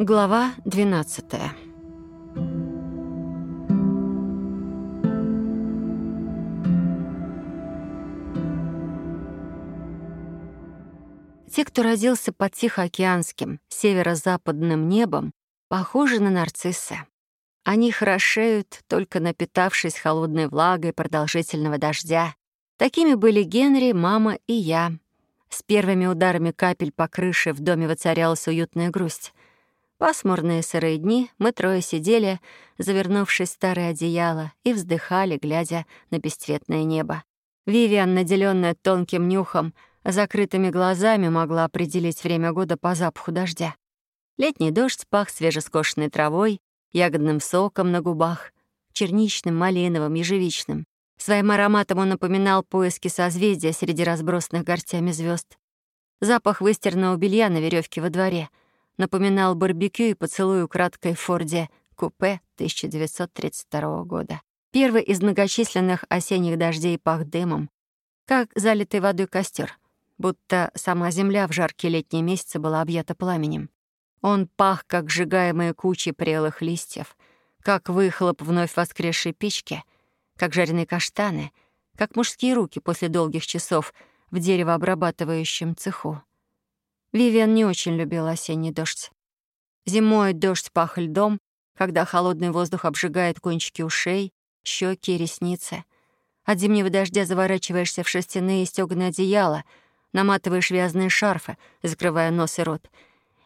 Глава 12 Те, кто родился под Тихоокеанским, северо-западным небом, похожи на нарциссы. Они хорошеют, только напитавшись холодной влагой продолжительного дождя. Такими были Генри, мама и я. С первыми ударами капель по крыше в доме воцарялась уютная грусть. Пасмурные сырые дни мы трое сидели, завернувшись в старое одеяло, и вздыхали, глядя на бесцветное небо. Вивиан, наделенная тонким нюхом, закрытыми глазами могла определить время года по запаху дождя. Летний дождь пах свежескошенной травой, ягодным соком на губах, черничным, малиновым, ежевичным. Своим ароматом он напоминал поиски созвездия среди разбросанных горстями звезд. Запах выстиранного белья на веревке во дворе напоминал барбекю и поцелуй украдкой в Форде купе 1932 года. Первый из многочисленных осенних дождей пах дымом, как залитый водой костер, будто сама земля в жаркие летние месяцы была объята пламенем. Он пах, как сжигаемые кучи прелых листьев, как выхлоп вновь воскресшей печки, как жареные каштаны, как мужские руки после долгих часов в деревообрабатывающем цеху. Вивиан не очень любил осенний дождь. Зимой дождь пах льдом, когда холодный воздух обжигает кончики ушей, щеки и ресницы. От зимнего дождя заворачиваешься в шерстяные стёганые одеяла, наматываешь вязаные шарфы, закрывая нос и рот,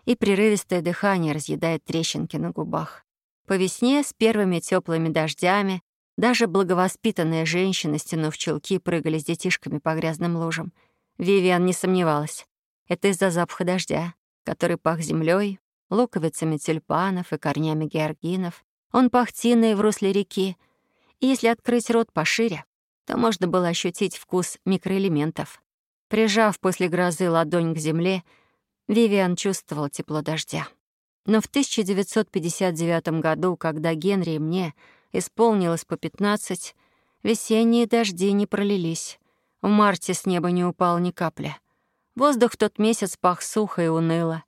и прерывистое дыхание разъедает трещинки на губах. По весне с первыми теплыми дождями даже благовоспитанные женщины, стянув чулки, прыгали с детишками по грязным лужам. Вивиан не сомневалась. Это из-за запаха дождя, который пах землей, луковицами тюльпанов и корнями георгинов. Он пах тиной в русле реки. И если открыть рот пошире, то можно было ощутить вкус микроэлементов. Прижав после грозы ладонь к земле, Вивиан чувствовал тепло дождя. Но в 1959 году, когда Генри и мне исполнилось по 15, весенние дожди не пролились. В марте с неба не упал ни капли. Воздух в тот месяц пах сухо и уныло.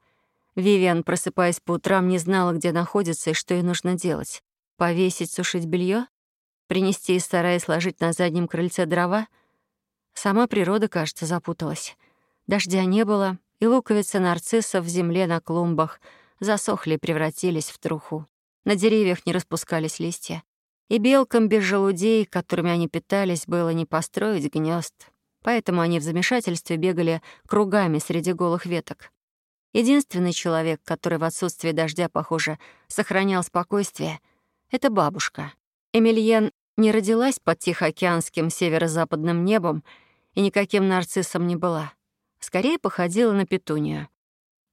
Вивиан, просыпаясь по утрам, не знала, где находится и что ей нужно делать. Повесить, сушить белье, Принести из сарая сложить на заднем крыльце дрова? Сама природа, кажется, запуталась. Дождя не было, и луковицы нарциссов в земле на клумбах засохли и превратились в труху. На деревьях не распускались листья. И белкам без желудей, которыми они питались, было не построить гнезд. Поэтому они в замешательстве бегали кругами среди голых веток. Единственный человек, который в отсутствие дождя, похоже, сохранял спокойствие, — это бабушка. Эмильен не родилась под Тихоокеанским северо-западным небом и никаким нарциссом не была. Скорее походила на петунию.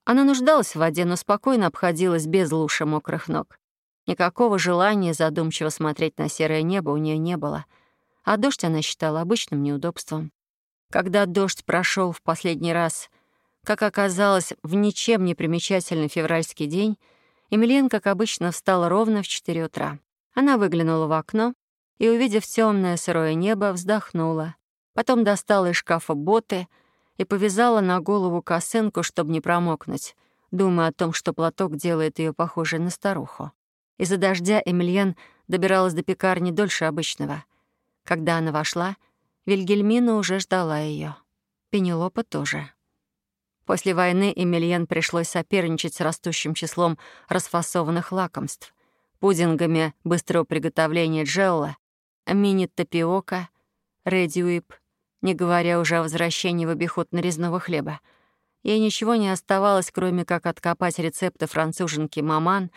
Она нуждалась в воде, но спокойно обходилась без луша мокрых ног. Никакого желания задумчиво смотреть на серое небо у нее не было, а дождь она считала обычным неудобством. Когда дождь прошел в последний раз, как оказалось, в ничем не примечательный февральский день, Эмилien, как обычно, встала ровно в 4 утра. Она выглянула в окно и, увидев темное сырое небо, вздохнула. Потом достала из шкафа боты и повязала на голову косынку, чтобы не промокнуть, думая о том, что платок делает ее похожей на старуху. Из-за дождя Эмильен добиралась до пекарни дольше обычного. Когда она вошла, Вильгельмина уже ждала ее. Пенелопа тоже. После войны Эмильен пришлось соперничать с растущим числом расфасованных лакомств. Пудингами быстрого приготовления джелла, мини-тапиока, редиуип, не говоря уже о возвращении в обиход нарезного хлеба. Ей ничего не оставалось, кроме как откопать рецепты француженки «Маман»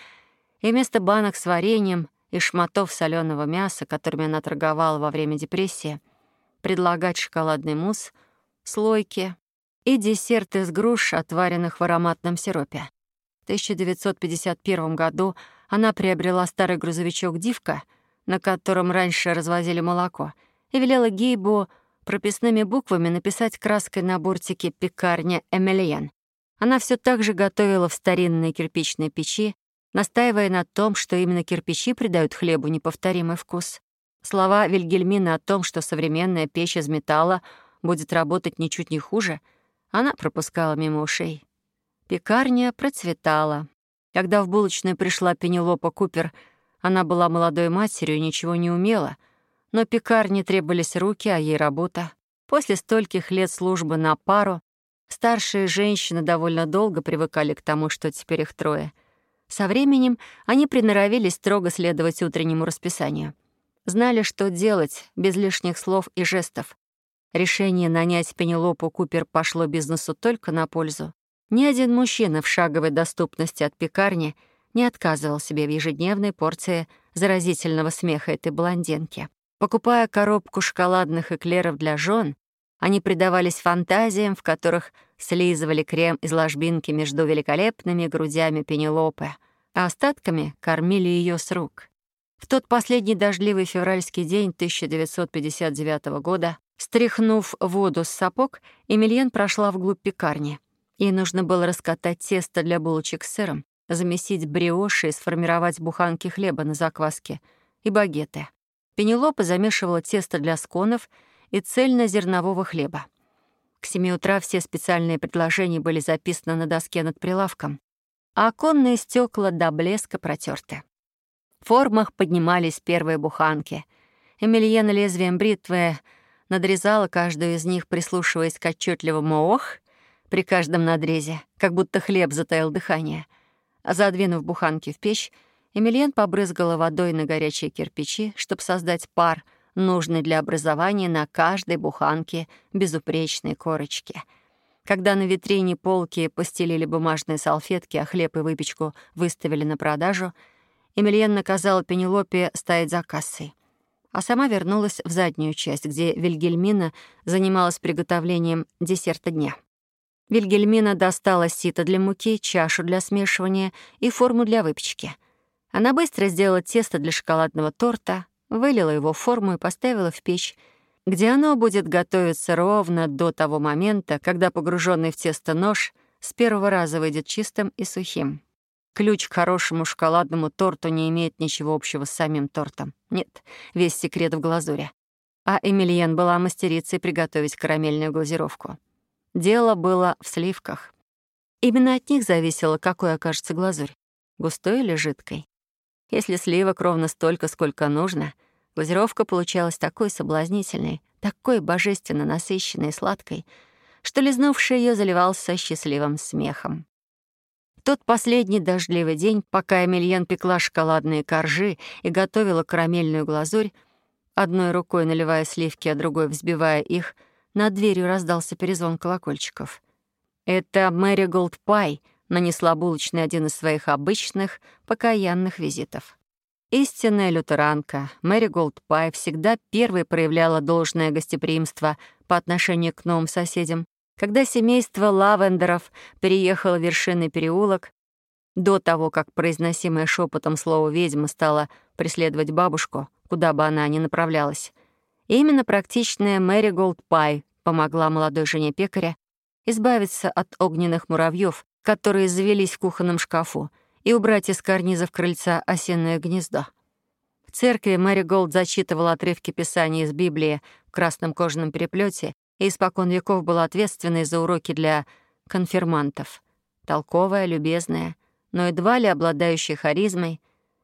и вместо банок с вареньем и шматов соленого мяса, которыми она торговала во время депрессии, предлагать шоколадный мусс, слойки и десерт из груш, отваренных в ароматном сиропе. В 1951 году она приобрела старый грузовичок «Дивка», на котором раньше развозили молоко, и велела Гейбу прописными буквами написать краской на бортике «Пекарня Эмильен». Она все так же готовила в старинной кирпичной печи, настаивая на том, что именно кирпичи придают хлебу неповторимый вкус. Слова Вильгельмины о том, что современная печь из металла будет работать ничуть не хуже, она пропускала мимо ушей. Пекарня процветала. Когда в булочную пришла Пенелопа Купер, она была молодой матерью и ничего не умела, но пекарне требовались руки, а ей работа. После стольких лет службы на пару старшие женщины довольно долго привыкали к тому, что теперь их трое. Со временем они приноровились строго следовать утреннему расписанию. Знали, что делать, без лишних слов и жестов. Решение нанять Пенелопу Купер пошло бизнесу только на пользу. Ни один мужчина в шаговой доступности от пекарни не отказывал себе в ежедневной порции заразительного смеха этой блондинки. Покупая коробку шоколадных эклеров для жен, они предавались фантазиям, в которых слизывали крем из ложбинки между великолепными грудями Пенелопы, а остатками кормили ее с рук. В тот последний дождливый февральский день 1959 года Стряхнув воду с сапог, Эмильен прошла вглубь пекарни. Ей нужно было раскатать тесто для булочек с сыром, замесить бриоши и сформировать буханки хлеба на закваске и багеты. Пенелопа замешивала тесто для сконов и цельнозернового хлеба. К семи утра все специальные предложения были записаны на доске над прилавком, а оконные стекла до блеска протерты. Формах поднимались первые буханки. Эмильена лезвием бритвы надрезала каждую из них, прислушиваясь к отчетливому «ох» при каждом надрезе, как будто хлеб затаил дыхание. А задвинув буханки в печь, Эмильен побрызгала водой на горячие кирпичи, чтобы создать пар, нужный для образования на каждой буханке безупречной корочки. Когда на витрине полки постелили бумажные салфетки, а хлеб и выпечку выставили на продажу, Эмильен наказала Пенелопе стоять за кассой — а сама вернулась в заднюю часть, где Вильгельмина занималась приготовлением десерта дня. Вильгельмина достала сито для муки, чашу для смешивания и форму для выпечки. Она быстро сделала тесто для шоколадного торта, вылила его в форму и поставила в печь, где оно будет готовиться ровно до того момента, когда погруженный в тесто нож с первого раза выйдет чистым и сухим. Ключ к хорошему шоколадному торту не имеет ничего общего с самим тортом. Нет, весь секрет в глазури. А Эмильен была мастерицей приготовить карамельную глазировку. Дело было в сливках. Именно от них зависело, какой окажется глазурь — густой или жидкой. Если сливок ровно столько, сколько нужно, глазировка получалась такой соблазнительной, такой божественно насыщенной и сладкой, что лизнувший ее заливался счастливым смехом тот последний дождливый день, пока Эмильен пекла шоколадные коржи и готовила карамельную глазурь, одной рукой наливая сливки, а другой взбивая их, над дверью раздался перезвон колокольчиков. Это Мэри Голд Пай нанесла булочной один из своих обычных покаянных визитов. Истинная лютеранка Мэри Голд Пай всегда первой проявляла должное гостеприимство по отношению к новым соседям, когда семейство Лавендеров переехало в Вершинный переулок, до того, как произносимое шепотом слово «ведьма» стало преследовать бабушку, куда бы она ни направлялась, именно практичная Мэри Голд Пай помогла молодой жене пекаря избавиться от огненных муравьев, которые завелись в кухонном шкафу, и убрать из карнизов крыльца осиное гнездо. В церкви Мэри Голд зачитывала отрывки Писания из Библии в красном кожаном переплете и испокон веков была ответственной за уроки для конфирмантов. Толковая, любезная, но едва ли обладающая харизмой,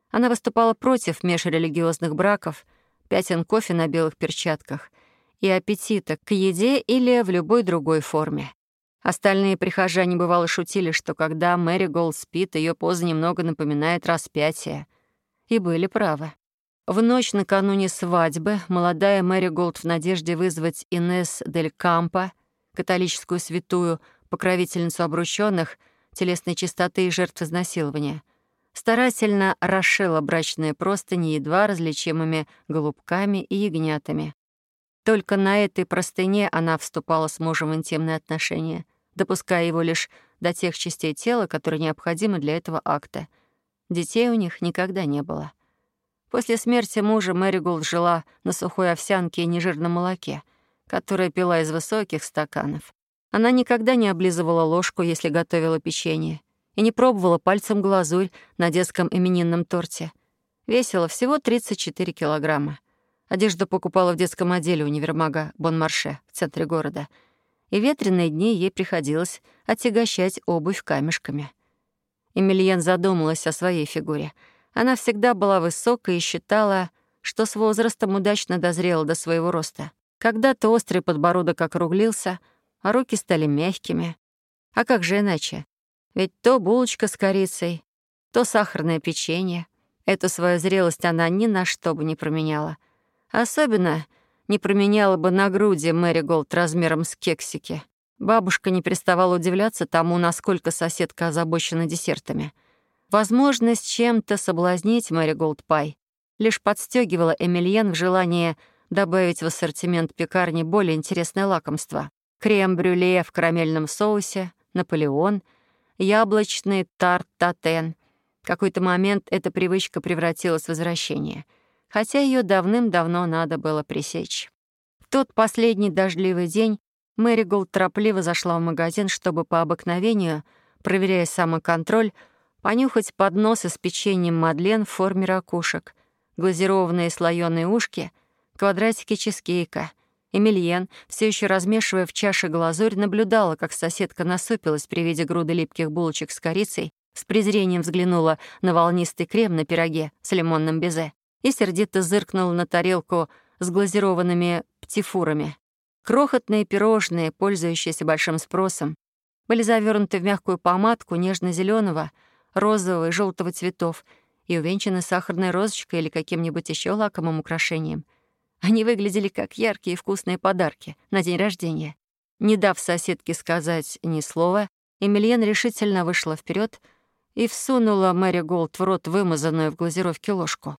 она выступала против межрелигиозных браков, пятен кофе на белых перчатках и аппетита к еде или в любой другой форме. Остальные прихожане бывало шутили, что когда Мэри Голд спит, ее поза немного напоминает распятие. И были правы. В ночь накануне свадьбы молодая Мэри Голд в надежде вызвать Инес Дель Кампо, католическую святую, покровительницу обрученных, телесной чистоты и жертв изнасилования, старательно расшила брачные простыни едва различимыми голубками и ягнятами. Только на этой простыне она вступала с мужем в интимные отношения, допуская его лишь до тех частей тела, которые необходимы для этого акта. Детей у них никогда не было. После смерти мужа Мэри Голд жила на сухой овсянке и нежирном молоке, которое пила из высоких стаканов. Она никогда не облизывала ложку, если готовила печенье, и не пробовала пальцем глазурь на детском именинном торте. Весила всего 34 килограмма. Одежду покупала в детском отделе универмага Бон-Марше в центре города. И ветреные дни ей приходилось отягощать обувь камешками. Эмильен задумалась о своей фигуре. Она всегда была высокой и считала, что с возрастом удачно дозрела до своего роста. Когда-то острый подбородок округлился, а руки стали мягкими. А как же иначе? Ведь то булочка с корицей, то сахарное печенье. Эту свою зрелость она ни на что бы не променяла. Особенно не променяла бы на груди Мэри Голд размером с кексики. Бабушка не переставала удивляться тому, насколько соседка озабочена десертами. Возможность чем-то соблазнить Мэри Голд Пай лишь подстегивала Эмильен в желании добавить в ассортимент пекарни более интересное лакомство. Крем-брюле в карамельном соусе, Наполеон, яблочный тарт-татен. В какой-то момент эта привычка превратилась в возвращение, хотя ее давным-давно надо было пресечь. В тот последний дождливый день Мэри Голд торопливо зашла в магазин, чтобы по обыкновению, проверяя самоконтроль, понюхать подносы с печеньем Мадлен в форме ракушек, глазированные слоёные ушки, квадратики чизкейка. Эмильен, все еще размешивая в чаше глазурь, наблюдала, как соседка насупилась при виде груды липких булочек с корицей, с презрением взглянула на волнистый крем на пироге с лимонным безе и сердито зыркнула на тарелку с глазированными птифурами. Крохотные пирожные, пользующиеся большим спросом, были завернуты в мягкую помадку нежно зеленого розового и желтого цветов и увенчаны сахарной розочкой или каким-нибудь еще лакомым украшением. Они выглядели как яркие и вкусные подарки на день рождения. Не дав соседке сказать ни слова, Эмильен решительно вышла вперед и всунула Мэри Голд в рот вымазанную в глазировке ложку.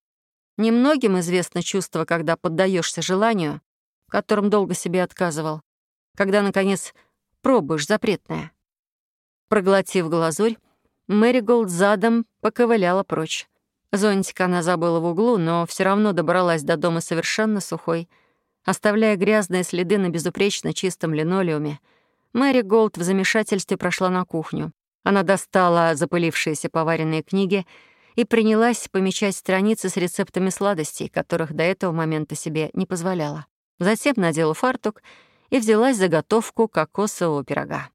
Немногим известно чувство, когда поддаешься желанию, которым долго себе отказывал, когда, наконец, пробуешь запретное. Проглотив глазурь, Мэри Голд задом поковыляла прочь. Зонтик она забыла в углу, но все равно добралась до дома совершенно сухой, оставляя грязные следы на безупречно чистом линолеуме. Мэри Голд в замешательстве прошла на кухню. Она достала запылившиеся поваренные книги и принялась помечать страницы с рецептами сладостей, которых до этого момента себе не позволяла. Затем надела фартук и взялась за готовку кокосового пирога.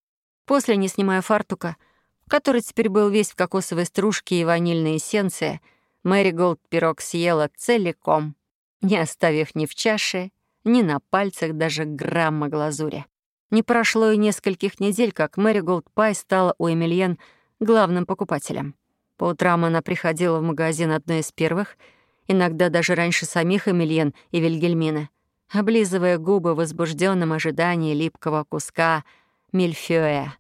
После, не снимая фартука, который теперь был весь в кокосовой стружке и ванильной эссенции, Мэри Голд пирог съела целиком, не оставив ни в чаше, ни на пальцах даже грамма глазури. Не прошло и нескольких недель, как Мэри Голд Пай стала у Эмильен главным покупателем. По утрам она приходила в магазин одной из первых, иногда даже раньше самих Эмильен и Вильгельмины облизывая губы в возбужденном ожидании липкого куска мильфёя.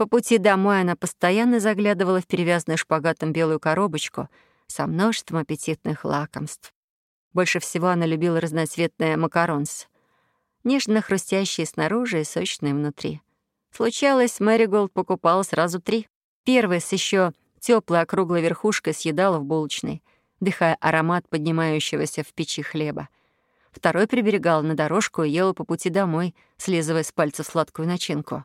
По пути домой она постоянно заглядывала в перевязанную шпагатом белую коробочку со множеством аппетитных лакомств. Больше всего она любила разноцветные макаронс, нежно-хрустящие снаружи и сочные внутри. Случалось, Мэри Голд покупала сразу три. Первый с еще теплой округлой верхушкой съедала в булочной, вдыхая аромат поднимающегося в печи хлеба — Второй приберегал на дорожку и ела по пути домой, слизывая с пальцев сладкую начинку.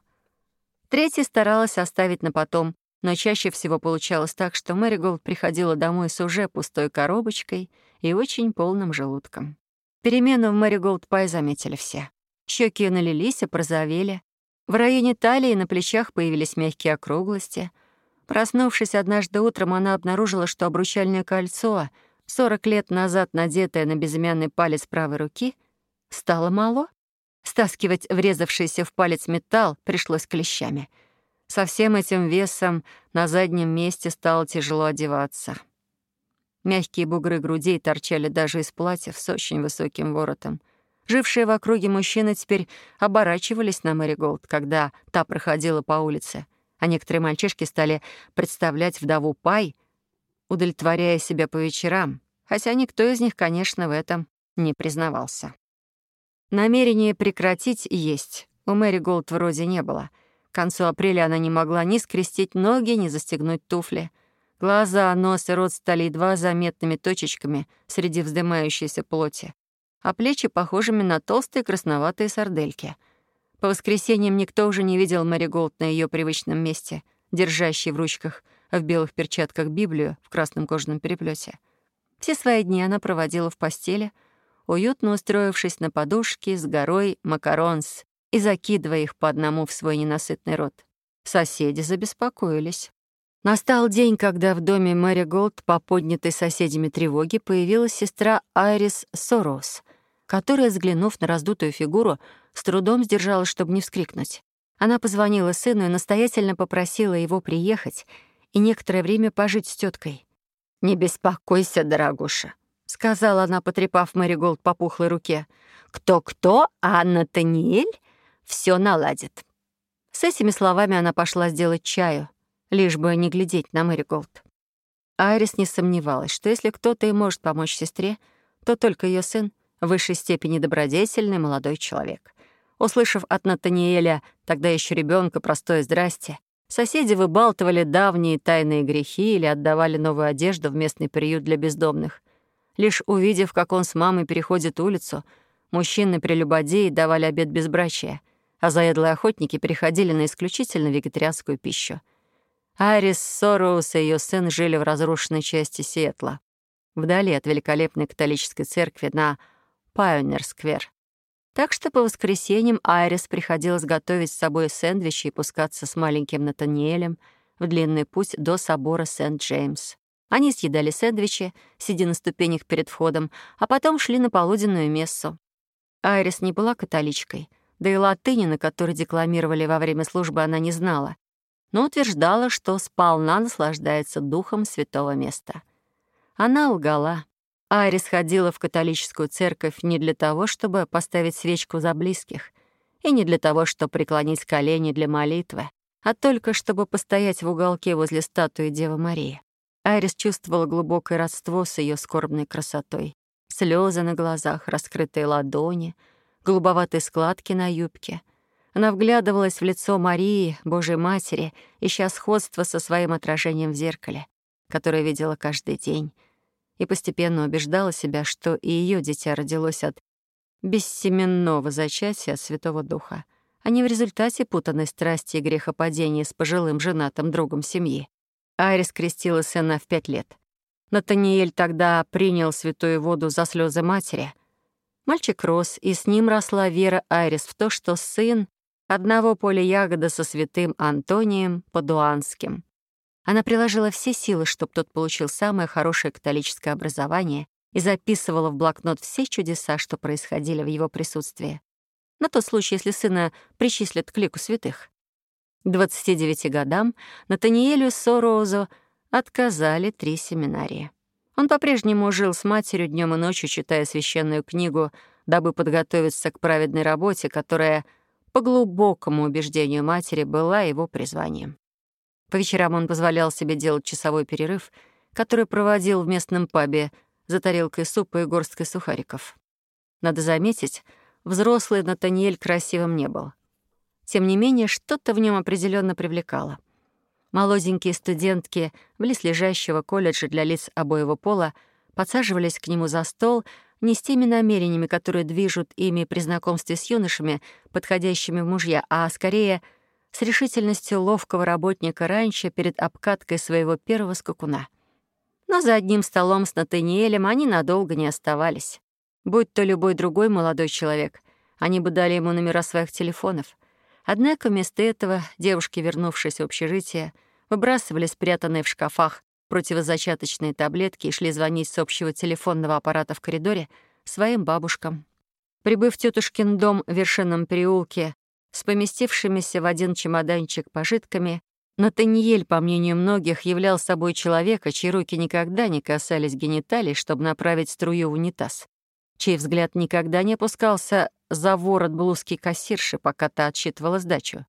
Третий старалась оставить на потом, но чаще всего получалось так, что Мэри Голд приходила домой с уже пустой коробочкой и очень полным желудком. Перемену в Мэри Голд Пай заметили все. Щеки налились и порозовели. В районе талии и на плечах появились мягкие округлости. Проснувшись однажды утром, она обнаружила, что обручальное кольцо — 40 лет назад надетая на безымянный палец правой руки, стало мало. Стаскивать врезавшийся в палец металл пришлось клещами. Со всем этим весом на заднем месте стало тяжело одеваться. Мягкие бугры грудей торчали даже из платьев с очень высоким воротом. Жившие в округе мужчины теперь оборачивались на Мэри Голд, когда та проходила по улице, а некоторые мальчишки стали представлять вдову Пай — удовлетворяя себя по вечерам, хотя никто из них, конечно, в этом не признавался. Намерение прекратить есть у Мэри Голд вроде не было. К концу апреля она не могла ни скрестить ноги, ни застегнуть туфли. Глаза, нос и рот стали едва заметными точечками среди вздымающейся плоти, а плечи похожими на толстые красноватые сардельки. По воскресеньям никто уже не видел Мэри Голд на ее привычном месте, держащей в ручках — в белых перчатках Библию в красном кожаном переплете. Все свои дни она проводила в постели, уютно устроившись на подушке с горой макаронс и закидывая их по одному в свой ненасытный рот. Соседи забеспокоились. Настал день, когда в доме Мэри Голд по поднятой соседями тревоги появилась сестра Айрис Сорос, которая, взглянув на раздутую фигуру, с трудом сдержалась, чтобы не вскрикнуть. Она позвонила сыну и настоятельно попросила его приехать и некоторое время пожить с теткой. «Не беспокойся, дорогуша», — сказала она, потрепав Мэри Голд по пухлой руке. «Кто-кто, а Натаниэль все наладит». С этими словами она пошла сделать чаю, лишь бы не глядеть на Мэри Голд. Айрис не сомневалась, что если кто-то и может помочь сестре, то только ее сын, в высшей степени добродетельный молодой человек. Услышав от Натаниэля, тогда еще ребенка, простое «здрасте», соседи выбалтывали давние тайные грехи или отдавали новую одежду в местный приют для бездомных. Лишь увидев, как он с мамой переходит улицу, мужчины-прелюбодеи давали обед безбрачия, а заедлые охотники переходили на исключительно вегетарианскую пищу — Арис Сороус и ее сын жили в разрушенной части Сиэтла, вдали от великолепной католической церкви на Пайонер-сквер. Так что по воскресеньям Айрис приходилось готовить с собой сэндвичи и пускаться с маленьким Натаниэлем в длинный путь до собора Сент-Джеймс. Они съедали сэндвичи, сидя на ступенях перед входом, а потом шли на полуденную мессу. Айрис не была католичкой, да и латыни, на которой декламировали во время службы, она не знала но утверждала, что сполна наслаждается духом святого места. Она лгала. Айрис ходила в католическую церковь не для того, чтобы поставить свечку за близких, и не для того, чтобы преклонить колени для молитвы, а только чтобы постоять в уголке возле статуи Девы Марии. Айрис чувствовала глубокое родство с ее скорбной красотой. Слезы на глазах, раскрытые ладони, голубоватые складки на юбке — она вглядывалась в лицо Марии, Божьей Матери, ища сходство со своим отражением в зеркале, которое видела каждый день, и постепенно убеждала себя, что и ее дитя родилось от бессеменного зачатия Святого Духа, а не в результате путанной страсти и грехопадения с пожилым женатым другом семьи. Айрис крестила сына в пять лет. Натаниэль тогда принял святую воду за слезы матери. Мальчик рос, и с ним росла вера Айрис в то, что сын одного поля ягода со святым Антонием Падуанским. Она приложила все силы, чтобы тот получил самое хорошее католическое образование и записывала в блокнот все чудеса, что происходили в его присутствии. На тот случай, если сына причислят к лику святых. К 29 годам Натаниэлю Сороузу отказали три семинарии. Он по-прежнему жил с матерью днем и ночью, читая священную книгу, дабы подготовиться к праведной работе, которая по глубокому убеждению матери, была его призванием. По вечерам он позволял себе делать часовой перерыв, который проводил в местном пабе за тарелкой супа и горсткой сухариков. Надо заметить, взрослый Натаниэль красивым не был. Тем не менее, что-то в нем определенно привлекало. Молоденькие студентки близлежащего колледжа для лиц обоего пола подсаживались к нему за стол — не с теми намерениями, которые движут ими при знакомстве с юношами, подходящими в мужья, а скорее с решительностью ловкого работника раньше перед обкаткой своего первого скакуна. Но за одним столом с Натаниэлем они надолго не оставались. Будь то любой другой молодой человек, они бы дали ему номера своих телефонов. Однако вместо этого девушки, вернувшись в общежитие, выбрасывали спрятанные в шкафах противозачаточные таблетки и шли звонить с общего телефонного аппарата в коридоре своим бабушкам. Прибыв в тетушкин дом в Вершинном переулке с поместившимися в один чемоданчик пожитками, Натаниэль, по мнению многих, являл собой человека, чьи руки никогда не касались гениталий, чтобы направить струю в унитаз, чей взгляд никогда не опускался за ворот блузки кассирши, пока та отсчитывала сдачу,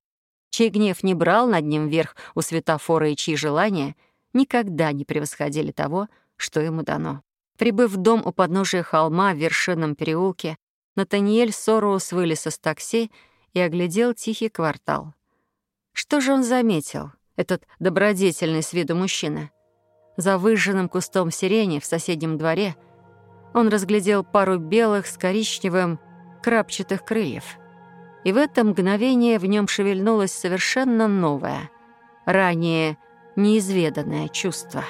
чей гнев не брал над ним вверх у светофора и чьи желания — никогда не превосходили того, что ему дано. Прибыв в дом у подножия холма в вершинном переулке, Натаниэль Сороус вылез из такси и оглядел тихий квартал. Что же он заметил, этот добродетельный с виду мужчина? За выжженным кустом сирени в соседнем дворе он разглядел пару белых с коричневым крапчатых крыльев. И в это мгновение в нем шевельнулось совершенно новое, ранее неизведанное чувство.